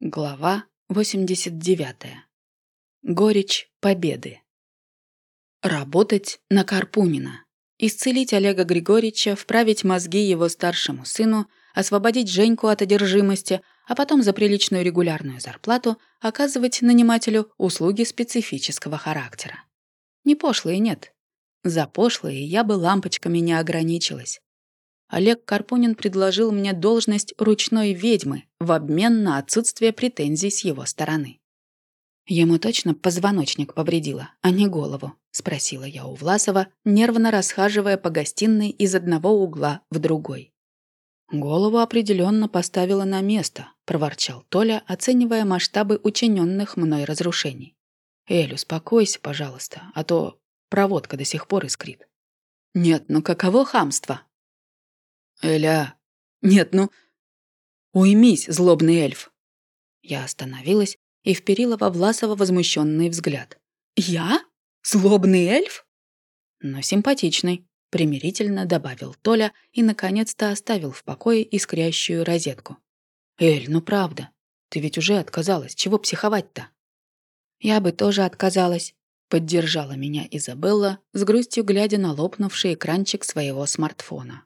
Глава 89. Горечь победы. Работать на Карпунина. Исцелить Олега Григорьевича, вправить мозги его старшему сыну, освободить Женьку от одержимости, а потом за приличную регулярную зарплату оказывать нанимателю услуги специфического характера. Не пошлые нет. За пошлые я бы лампочками не ограничилась. Олег Карпунин предложил мне должность ручной ведьмы в обмен на отсутствие претензий с его стороны. «Ему точно позвоночник повредило, а не голову?» — спросила я у Власова, нервно расхаживая по гостиной из одного угла в другой. «Голову определенно поставила на место», — проворчал Толя, оценивая масштабы учиненных мной разрушений. «Эль, успокойся, пожалуйста, а то проводка до сих пор искрит». «Нет, ну каково хамство?» «Эля...» «Нет, ну...» «Уймись, злобный эльф!» Я остановилась и вперила во Власова возмущенный взгляд. «Я? Злобный эльф?» «Но симпатичный», — примирительно добавил Толя и, наконец-то, оставил в покое искрящую розетку. «Эль, ну правда, ты ведь уже отказалась, чего психовать-то?» «Я бы тоже отказалась», — поддержала меня Изабелла, с грустью глядя на лопнувший экранчик своего смартфона.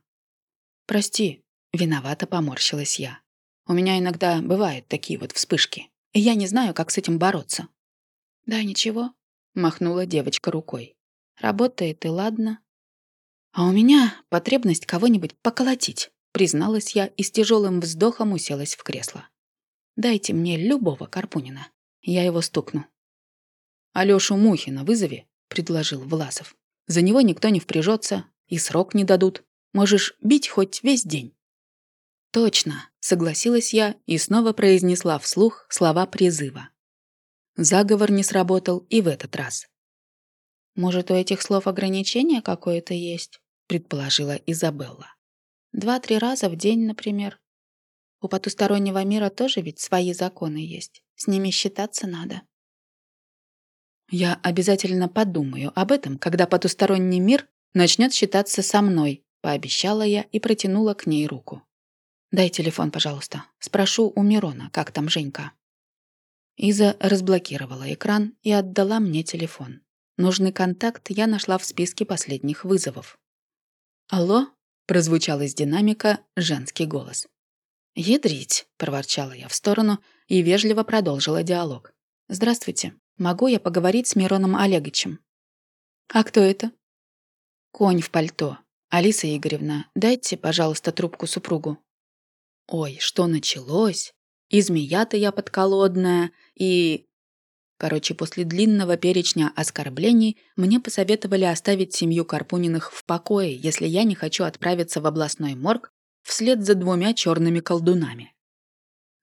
«Прости», — виновато поморщилась я. «У меня иногда бывают такие вот вспышки, и я не знаю, как с этим бороться». «Да ничего», — махнула девочка рукой. «Работает и ладно». «А у меня потребность кого-нибудь поколотить», — призналась я и с тяжелым вздохом уселась в кресло. «Дайте мне любого Карпунина. Я его стукну». «Алёшу Мухина вызови», — предложил Власов. «За него никто не впряжется, и срок не дадут. Можешь бить хоть весь день». «Точно», — согласилась я и снова произнесла вслух слова призыва. Заговор не сработал и в этот раз. «Может, у этих слов ограничение какое-то есть?» — предположила Изабелла. «Два-три раза в день, например. У потустороннего мира тоже ведь свои законы есть. С ними считаться надо». «Я обязательно подумаю об этом, когда потусторонний мир начнет считаться со мной», Пообещала я и протянула к ней руку. «Дай телефон, пожалуйста. Спрошу у Мирона, как там Женька». Иза разблокировала экран и отдала мне телефон. Нужный контакт я нашла в списке последних вызовов. «Алло?» — прозвучал из динамика женский голос. «Ядрить!» — проворчала я в сторону и вежливо продолжила диалог. «Здравствуйте. Могу я поговорить с Мироном Олеговичем?» «А кто это?» «Конь в пальто. «Алиса Игоревна, дайте, пожалуйста, трубку супругу». Ой, что началось? И змея-то я подколодная, и... Короче, после длинного перечня оскорблений мне посоветовали оставить семью Карпуниных в покое, если я не хочу отправиться в областной морг вслед за двумя черными колдунами.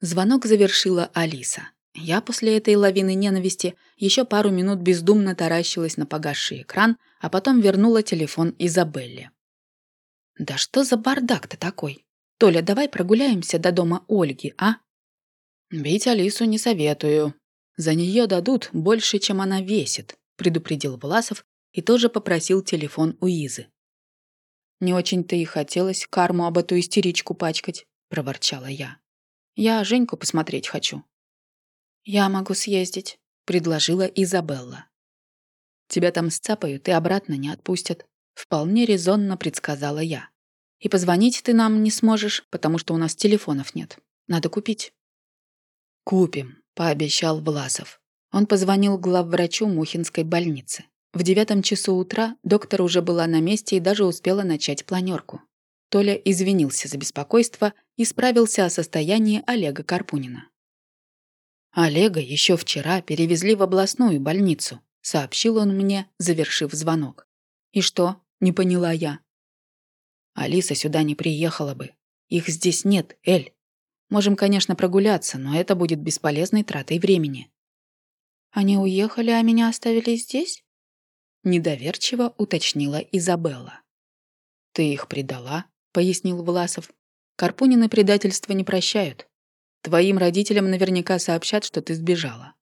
Звонок завершила Алиса. Я после этой лавины ненависти еще пару минут бездумно таращилась на погасший экран, а потом вернула телефон Изабелле. Да что за бардак-то такой? Толя, давай прогуляемся до дома Ольги, а? Бить Алису не советую. За нее дадут больше, чем она весит, предупредил Власов и тоже попросил телефон у Изы. Не очень-то и хотелось карму об эту истеричку пачкать, проворчала я. Я Женьку посмотреть хочу. Я могу съездить, предложила Изабелла. Тебя там сцапают и обратно не отпустят. Вполне резонно предсказала я. И позвонить ты нам не сможешь, потому что у нас телефонов нет. Надо купить. Купим, пообещал Власов. Он позвонил главврачу Мухинской больницы. В девятом часу утра доктор уже была на месте и даже успела начать планерку. Толя извинился за беспокойство и справился о состоянии Олега Карпунина. Олега еще вчера перевезли в областную больницу, сообщил он мне, завершив звонок. И что, не поняла я. Алиса сюда не приехала бы. Их здесь нет, Эль. Можем, конечно, прогуляться, но это будет бесполезной тратой времени. Они уехали, а меня оставили здесь? Недоверчиво уточнила Изабелла. Ты их предала, пояснил Власов. Карпунины предательства не прощают. Твоим родителям наверняка сообщат, что ты сбежала.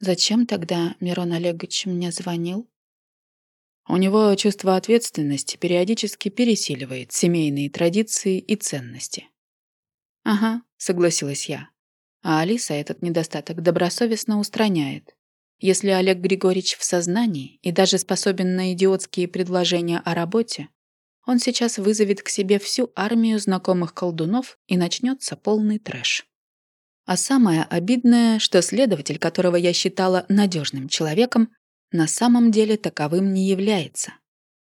Зачем тогда Мирон Олегович мне звонил? У него чувство ответственности периодически пересиливает семейные традиции и ценности. «Ага», — согласилась я. А Алиса этот недостаток добросовестно устраняет. Если Олег Григорьевич в сознании и даже способен на идиотские предложения о работе, он сейчас вызовет к себе всю армию знакомых колдунов и начнется полный трэш. А самое обидное, что следователь, которого я считала надежным человеком, на самом деле таковым не является.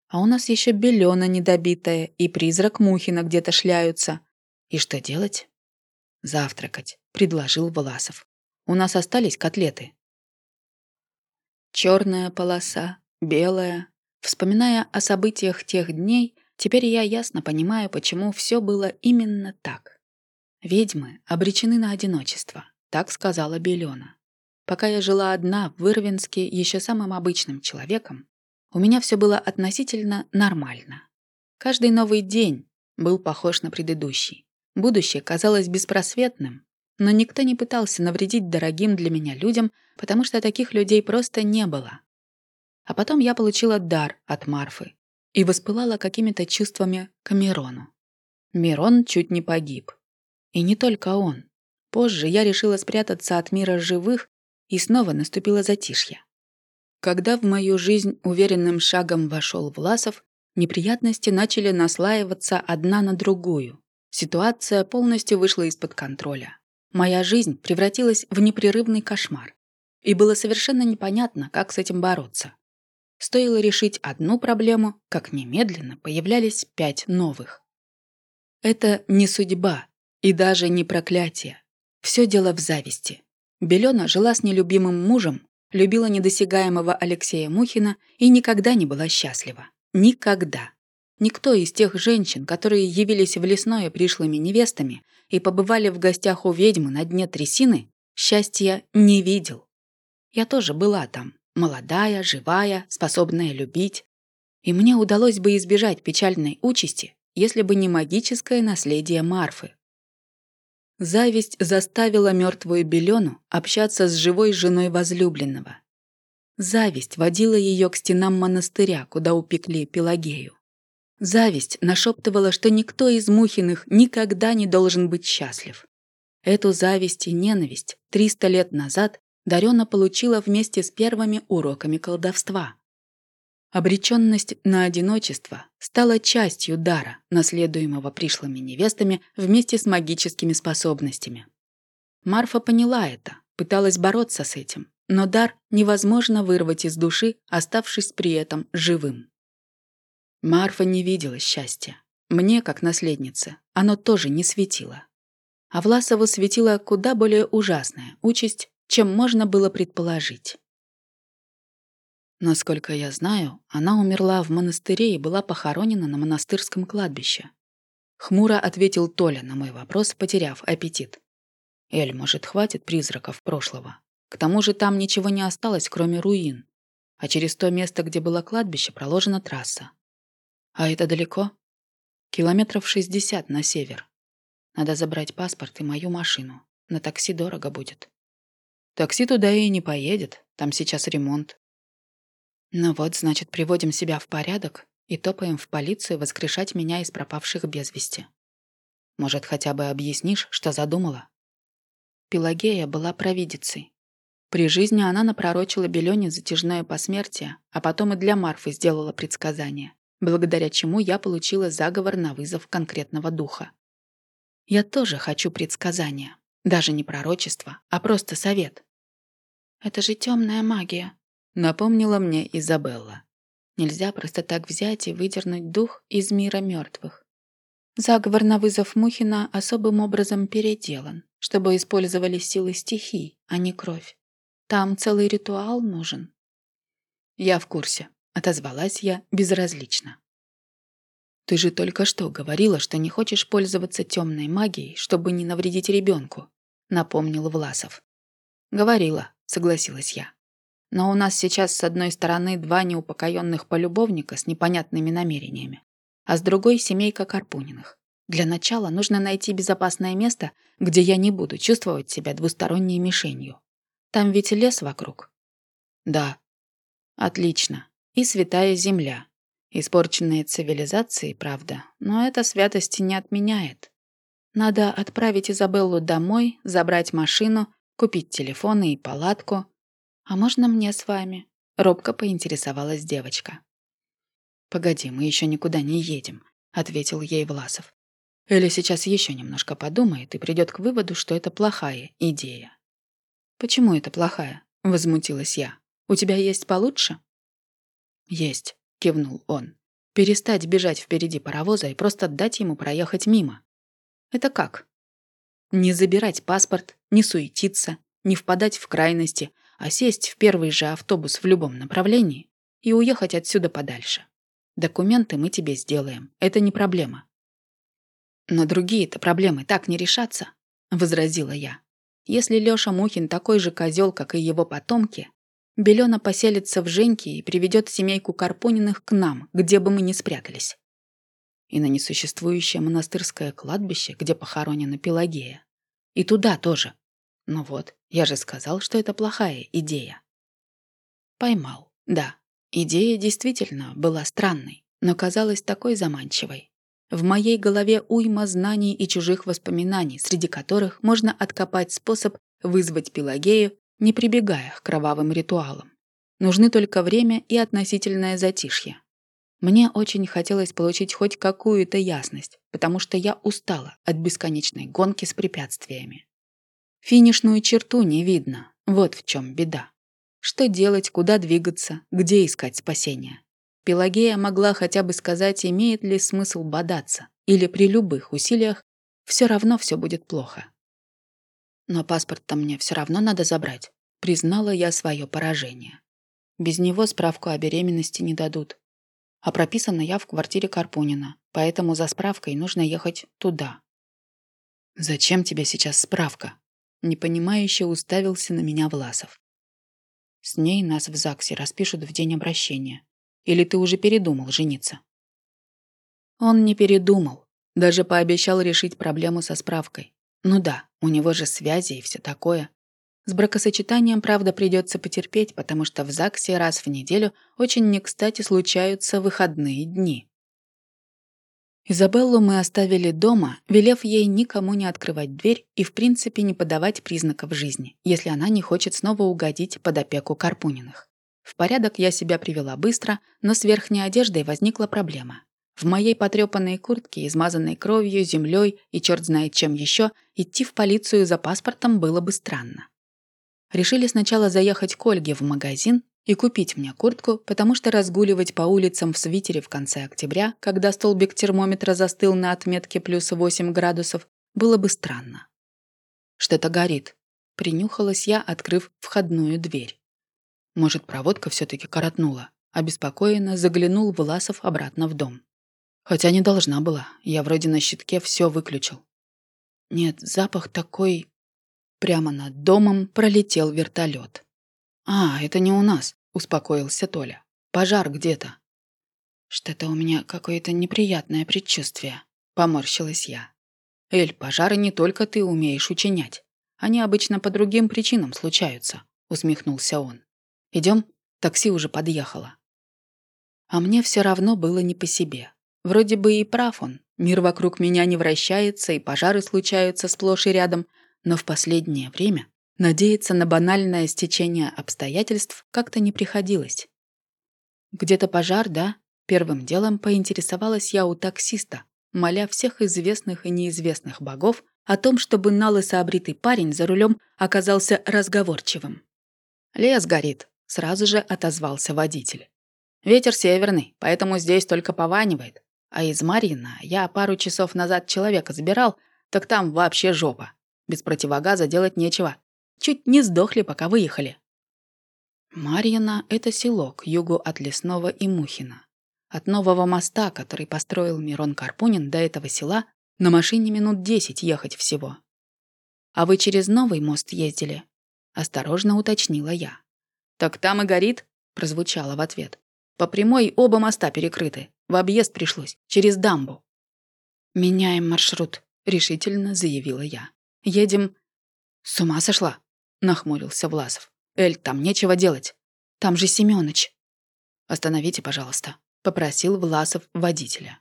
А у нас еще белена недобитая и призрак Мухина где-то шляются. И что делать? Завтракать, предложил Власов. У нас остались котлеты. Черная полоса, белая. Вспоминая о событиях тех дней, теперь я ясно понимаю, почему все было именно так. Ведьмы обречены на одиночество, так сказала Белена. Пока я жила одна в Ирвинске еще самым обычным человеком, у меня все было относительно нормально. Каждый новый день был похож на предыдущий. Будущее казалось беспросветным, но никто не пытался навредить дорогим для меня людям, потому что таких людей просто не было. А потом я получила дар от Марфы и воспылала какими-то чувствами к Мирону. Мирон чуть не погиб. И не только он. Позже я решила спрятаться от мира живых, и снова наступило затишье. Когда в мою жизнь уверенным шагом вошел Власов, неприятности начали наслаиваться одна на другую. Ситуация полностью вышла из-под контроля. Моя жизнь превратилась в непрерывный кошмар. И было совершенно непонятно, как с этим бороться. Стоило решить одну проблему, как немедленно появлялись пять новых. Это не судьба, и даже не проклятие. Все дело в зависти. Белена жила с нелюбимым мужем, любила недосягаемого Алексея Мухина и никогда не была счастлива. Никогда. Никто из тех женщин, которые явились в лесное пришлыми невестами и побывали в гостях у ведьмы на дне трясины, счастья не видел. Я тоже была там, молодая, живая, способная любить. И мне удалось бы избежать печальной участи, если бы не магическое наследие Марфы, Зависть заставила мертвую Белену общаться с живой женой возлюбленного. Зависть водила ее к стенам монастыря, куда упекли Пелагею. Зависть нашептывала, что никто из Мухиных никогда не должен быть счастлив. Эту зависть и ненависть 300 лет назад Дарена получила вместе с первыми уроками колдовства. Обреченность на одиночество стала частью дара, наследуемого пришлыми невестами вместе с магическими способностями. Марфа поняла это, пыталась бороться с этим, но дар невозможно вырвать из души, оставшись при этом живым. Марфа не видела счастья. Мне, как наследнице, оно тоже не светило. А Власову светила куда более ужасная участь, чем можно было предположить. Насколько я знаю, она умерла в монастыре и была похоронена на монастырском кладбище. Хмуро ответил Толя на мой вопрос, потеряв аппетит. Эль, может, хватит призраков прошлого? К тому же там ничего не осталось, кроме руин. А через то место, где было кладбище, проложена трасса. А это далеко? Километров 60 на север. Надо забрать паспорт и мою машину. На такси дорого будет. Такси туда и не поедет. Там сейчас ремонт. Ну вот, значит, приводим себя в порядок и топаем в полицию воскрешать меня из пропавших без вести. Может, хотя бы объяснишь, что задумала? Пелагея была провидицей. При жизни она напророчила Белёне затяжное посмертие, а потом и для Марфы сделала предсказание, благодаря чему я получила заговор на вызов конкретного духа. Я тоже хочу предсказания. Даже не пророчество, а просто совет. Это же темная магия, Напомнила мне Изабелла. Нельзя просто так взять и выдернуть дух из мира мертвых. Заговор на вызов Мухина особым образом переделан, чтобы использовали силы стихий, а не кровь. Там целый ритуал нужен. Я в курсе, отозвалась я безразлично. Ты же только что говорила, что не хочешь пользоваться темной магией, чтобы не навредить ребенку, напомнил Власов. Говорила, согласилась я. Но у нас сейчас с одной стороны два неупокоенных полюбовника с непонятными намерениями, а с другой — семейка Карпуниных. Для начала нужно найти безопасное место, где я не буду чувствовать себя двусторонней мишенью. Там ведь лес вокруг. Да. Отлично. И святая земля. Испорченные цивилизации, правда, но это святости не отменяет. Надо отправить Изабеллу домой, забрать машину, купить телефоны и палатку. А можно мне с вами? Робко поинтересовалась девочка. «Погоди, мы еще никуда не едем», — ответил ей Власов. Эля сейчас еще немножко подумает и придет к выводу, что это плохая идея. «Почему это плохая?» — возмутилась я. «У тебя есть получше?» «Есть», — кивнул он. «Перестать бежать впереди паровоза и просто дать ему проехать мимо». «Это как?» «Не забирать паспорт, не суетиться, не впадать в крайности, а сесть в первый же автобус в любом направлении и уехать отсюда подальше. Документы мы тебе сделаем, это не проблема. «Но другие-то проблемы так не решатся», — возразила я. «Если Лёша Мухин такой же козел, как и его потомки, Белена поселится в Женьке и приведет семейку Карпониных к нам, где бы мы ни спрятались. И на несуществующее монастырское кладбище, где похоронена Пелагея. И туда тоже. Ну вот, я же сказал, что это плохая идея. Поймал. Да, идея действительно была странной, но казалась такой заманчивой. В моей голове уйма знаний и чужих воспоминаний, среди которых можно откопать способ вызвать Пелагею, не прибегая к кровавым ритуалам. Нужны только время и относительное затишье. Мне очень хотелось получить хоть какую-то ясность, потому что я устала от бесконечной гонки с препятствиями. Финишную черту не видно, вот в чем беда. Что делать, куда двигаться, где искать спасения? Пелагея могла хотя бы сказать, имеет ли смысл бодаться, или при любых усилиях все равно все будет плохо. Но паспорт-то мне все равно надо забрать, признала я свое поражение. Без него справку о беременности не дадут. А прописана я в квартире Карпунина, поэтому за справкой нужно ехать туда. «Зачем тебе сейчас справка?» Непонимающе уставился на меня Власов. С ней нас в ЗАГСе распишут в день обращения. Или ты уже передумал жениться?» Он не передумал. Даже пообещал решить проблему со справкой. Ну да, у него же связи и все такое. С бракосочетанием, правда, придется потерпеть, потому что в ЗАГСе раз в неделю очень не кстати случаются выходные дни. Изабеллу мы оставили дома, велев ей никому не открывать дверь и, в принципе, не подавать признаков жизни, если она не хочет снова угодить под опеку Карпуниных. В порядок я себя привела быстро, но с верхней одеждой возникла проблема. В моей потрепанной куртке, измазанной кровью, землей и черт знает чем еще, идти в полицию за паспортом было бы странно. Решили сначала заехать к Ольге в магазин и купить мне куртку, потому что разгуливать по улицам в свитере в конце октября, когда столбик термометра застыл на отметке плюс 8 градусов, было бы странно. Что-то горит. Принюхалась я, открыв входную дверь. Может, проводка все-таки коротнула. Обеспокоенно заглянул Власов обратно в дом. Хотя не должна была. Я вроде на щитке все выключил. Нет, запах такой... Прямо над домом пролетел вертолет. «А, это не у нас», — успокоился Толя. «Пожар где-то». «Что-то у меня какое-то неприятное предчувствие», — поморщилась я. «Эль, пожары не только ты умеешь учинять. Они обычно по другим причинам случаются», — усмехнулся он. Идем? Такси уже подъехало. А мне все равно было не по себе. Вроде бы и прав он. Мир вокруг меня не вращается, и пожары случаются сплошь и рядом. Но в последнее время надеяться на банальное стечение обстоятельств как-то не приходилось. Где-то пожар, да? Первым делом поинтересовалась я у таксиста, моля всех известных и неизвестных богов о том, чтобы налысо обритый парень за рулем оказался разговорчивым. «Лес горит», Сразу же отозвался водитель. Ветер северный, поэтому здесь только пованивает. А из Марьина я пару часов назад человека забирал, так там вообще жопа. Без противогаза делать нечего. Чуть не сдохли, пока выехали. Марьина — это село к югу от Лесного и Мухина. От нового моста, который построил Мирон Карпунин, до этого села на машине минут десять ехать всего. «А вы через новый мост ездили?» — осторожно уточнила я. «Так там и горит?» — прозвучало в ответ. «По прямой оба моста перекрыты. В объезд пришлось. Через дамбу». «Меняем маршрут», — решительно заявила я. «Едем...» «С ума сошла?» — нахмурился Власов. «Эль, там нечего делать. Там же Семёныч». «Остановите, пожалуйста», — попросил Власов водителя.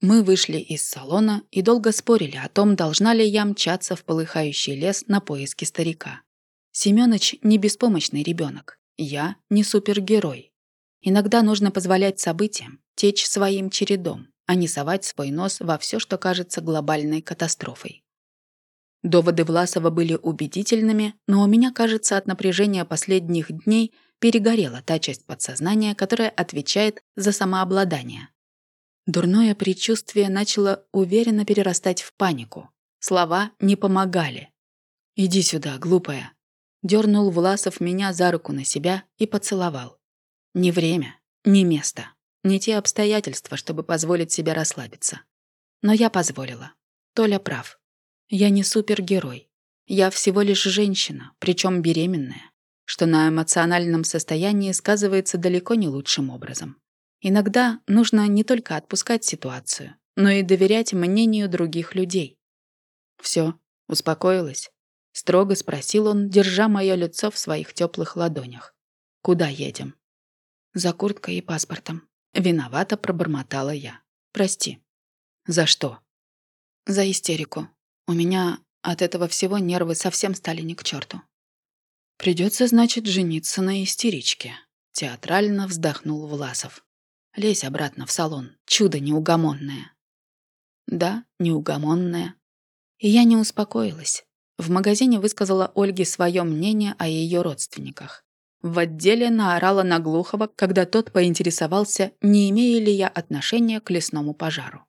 Мы вышли из салона и долго спорили о том, должна ли я мчаться в полыхающий лес на поиски старика. Семёныч не беспомощный ребенок. Я не супергерой. Иногда нужно позволять событиям течь своим чередом, а не совать свой нос во все, что кажется глобальной катастрофой. Доводы Власова были убедительными, но у меня, кажется, от напряжения последних дней перегорела та часть подсознания, которая отвечает за самообладание. Дурное предчувствие начало уверенно перерастать в панику. Слова не помогали. «Иди сюда, глупая», Дернул Власов меня за руку на себя и поцеловал. Не время, не место, не те обстоятельства, чтобы позволить себе расслабиться. Но я позволила. Толя прав. Я не супергерой. Я всего лишь женщина, причем беременная, что на эмоциональном состоянии сказывается далеко не лучшим образом. Иногда нужно не только отпускать ситуацию, но и доверять мнению других людей. Все, успокоилась. Строго спросил он, держа мое лицо в своих теплых ладонях. «Куда едем?» «За курткой и паспортом». Виновато пробормотала я. «Прости». «За что?» «За истерику. У меня от этого всего нервы совсем стали не к черту. Придется, значит, жениться на истеричке», — театрально вздохнул Власов. «Лезь обратно в салон, чудо неугомонное». «Да, неугомонное». И я не успокоилась. В магазине высказала Ольге свое мнение о ее родственниках. В отделе наорала на Глухова, когда тот поинтересовался, не имею ли я отношения к лесному пожару.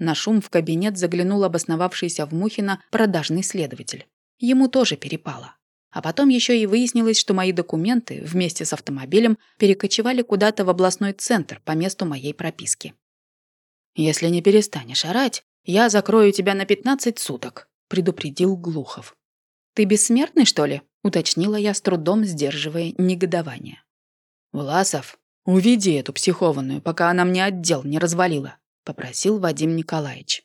На шум в кабинет заглянул обосновавшийся в Мухино продажный следователь. Ему тоже перепало. А потом еще и выяснилось, что мои документы вместе с автомобилем перекочевали куда-то в областной центр по месту моей прописки. «Если не перестанешь орать, я закрою тебя на 15 суток», предупредил Глухов. «Ты бессмертный, что ли?» — уточнила я с трудом, сдерживая негодование. «Власов, уведи эту психованную, пока она мне отдел не развалила», — попросил Вадим Николаевич.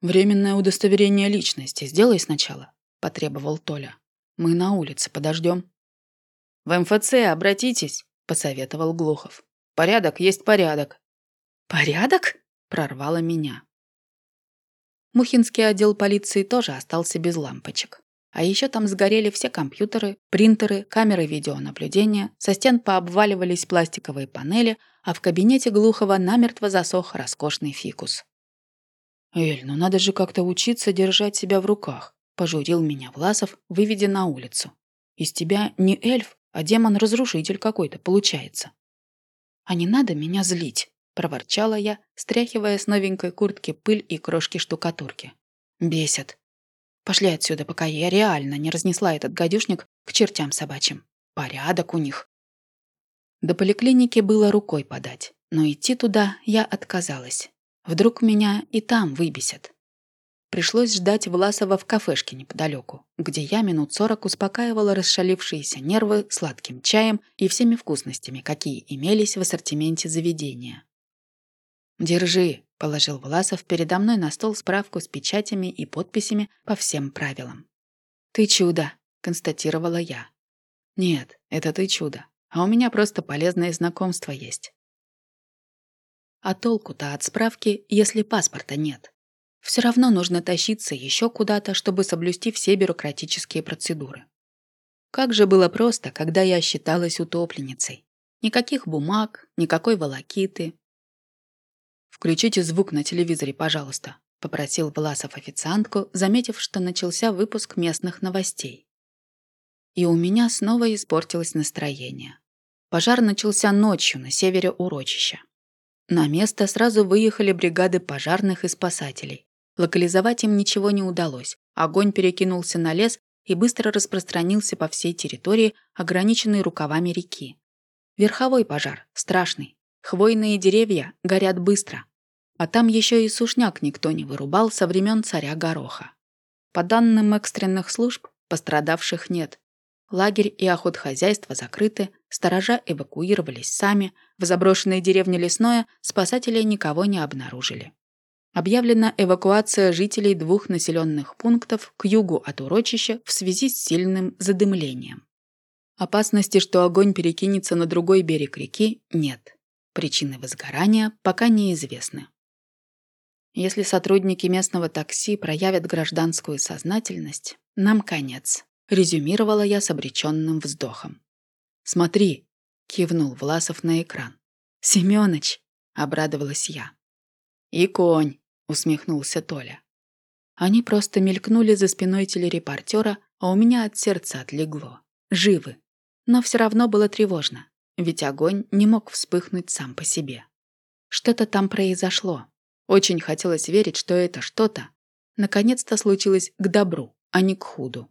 «Временное удостоверение личности сделай сначала», — потребовал Толя. «Мы на улице подождем». «В МФЦ обратитесь», — посоветовал Глухов. «Порядок есть порядок». «Порядок?» — прорвало меня. Мухинский отдел полиции тоже остался без лампочек. А еще там сгорели все компьютеры, принтеры, камеры видеонаблюдения, со стен пообваливались пластиковые панели, а в кабинете Глухова намертво засох роскошный фикус. «Эль, ну надо же как-то учиться держать себя в руках», — пожурил меня Власов, выведя на улицу. «Из тебя не эльф, а демон-разрушитель какой-то получается». «А не надо меня злить», проворчала я, стряхивая с новенькой куртки пыль и крошки штукатурки. Бесит. Пошли отсюда, пока я реально не разнесла этот гадюшник к чертям собачьим. Порядок у них. До поликлиники было рукой подать, но идти туда я отказалась. Вдруг меня и там выбесят. Пришлось ждать Власова в кафешке неподалеку, где я минут сорок успокаивала расшалившиеся нервы сладким чаем и всеми вкусностями, какие имелись в ассортименте заведения. «Держи», — положил Власов передо мной на стол справку с печатями и подписями по всем правилам. «Ты чудо», — констатировала я. «Нет, это ты чудо, а у меня просто полезное знакомство есть». А толку-то от справки, если паспорта нет? Все равно нужно тащиться еще куда-то, чтобы соблюсти все бюрократические процедуры. Как же было просто, когда я считалась утопленницей. Никаких бумаг, никакой волокиты, «Включите звук на телевизоре, пожалуйста», — попросил Власов официантку, заметив, что начался выпуск местных новостей. И у меня снова испортилось настроение. Пожар начался ночью на севере урочища. На место сразу выехали бригады пожарных и спасателей. Локализовать им ничего не удалось. Огонь перекинулся на лес и быстро распространился по всей территории, ограниченной рукавами реки. Верховой пожар, страшный. Хвойные деревья горят быстро. А там еще и сушняк никто не вырубал со времен царя Гороха. По данным экстренных служб, пострадавших нет. Лагерь и охотхозяйство закрыты, сторожа эвакуировались сами, в заброшенной деревне Лесное спасатели никого не обнаружили. Объявлена эвакуация жителей двух населенных пунктов к югу от урочища в связи с сильным задымлением. Опасности, что огонь перекинется на другой берег реки, нет. Причины возгорания пока неизвестны. Если сотрудники местного такси проявят гражданскую сознательность, нам конец, резюмировала я с обреченным вздохом. Смотри, кивнул Власов на экран. Семёныч, обрадовалась я. И конь, усмехнулся Толя. Они просто мелькнули за спиной телерепортера, а у меня от сердца отлегло. Живы. Но все равно было тревожно, ведь огонь не мог вспыхнуть сам по себе. Что-то там произошло. Очень хотелось верить, что это что-то наконец-то случилось к добру, а не к худу.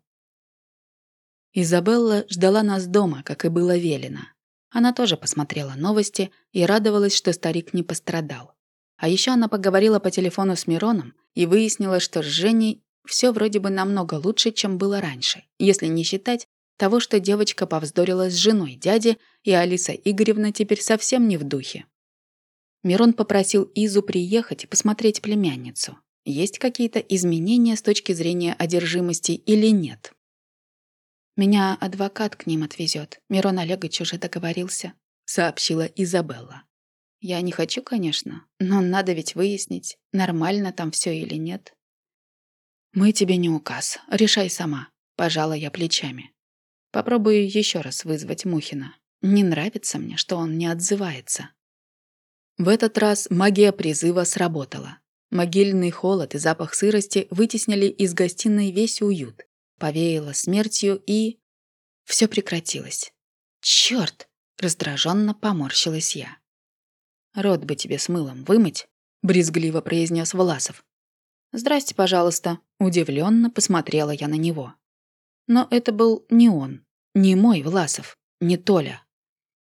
Изабелла ждала нас дома, как и было велено. Она тоже посмотрела новости и радовалась, что старик не пострадал. А еще она поговорила по телефону с Мироном и выяснила, что с Женей все вроде бы намного лучше, чем было раньше, если не считать того, что девочка повздорила с женой дяди, и Алиса Игоревна теперь совсем не в духе. Мирон попросил Изу приехать и посмотреть племянницу. Есть какие-то изменения с точки зрения одержимости или нет? «Меня адвокат к ним отвезет. Мирон Олегович уже договорился», — сообщила Изабелла. «Я не хочу, конечно, но надо ведь выяснить, нормально там все или нет». «Мы тебе не указ. Решай сама», — пожала я плечами. «Попробую еще раз вызвать Мухина. Не нравится мне, что он не отзывается». В этот раз магия призыва сработала. Могильный холод и запах сырости вытеснили из гостиной весь уют. Повеяло смертью и... Все прекратилось. Черт! раздраженно поморщилась я. «Рот бы тебе с мылом вымыть», — брезгливо произнес Власов. «Здрасте, пожалуйста», — удивленно посмотрела я на него. Но это был не он, не мой Власов, не Толя.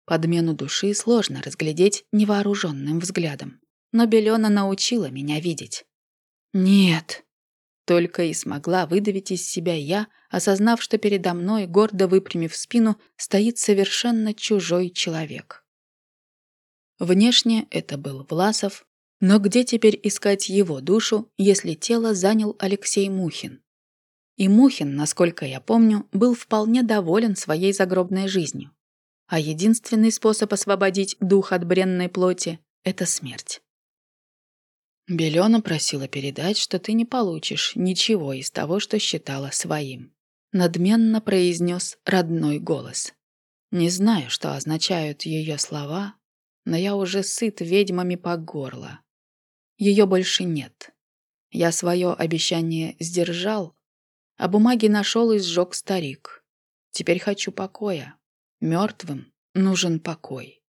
Подмену души сложно разглядеть невооруженным взглядом. Но Белена научила меня видеть. «Нет», — только и смогла выдавить из себя я, осознав, что передо мной, гордо выпрямив спину, стоит совершенно чужой человек. Внешне это был Власов, но где теперь искать его душу, если тело занял Алексей Мухин? И Мухин, насколько я помню, был вполне доволен своей загробной жизнью а единственный способ освободить дух от бренной плоти — это смерть. Белена просила передать, что ты не получишь ничего из того, что считала своим. Надменно произнес родной голос. Не знаю, что означают ее слова, но я уже сыт ведьмами по горло. Ее больше нет. Я свое обещание сдержал, а бумаги нашел и сжег старик. Теперь хочу покоя. Мертвым нужен покой.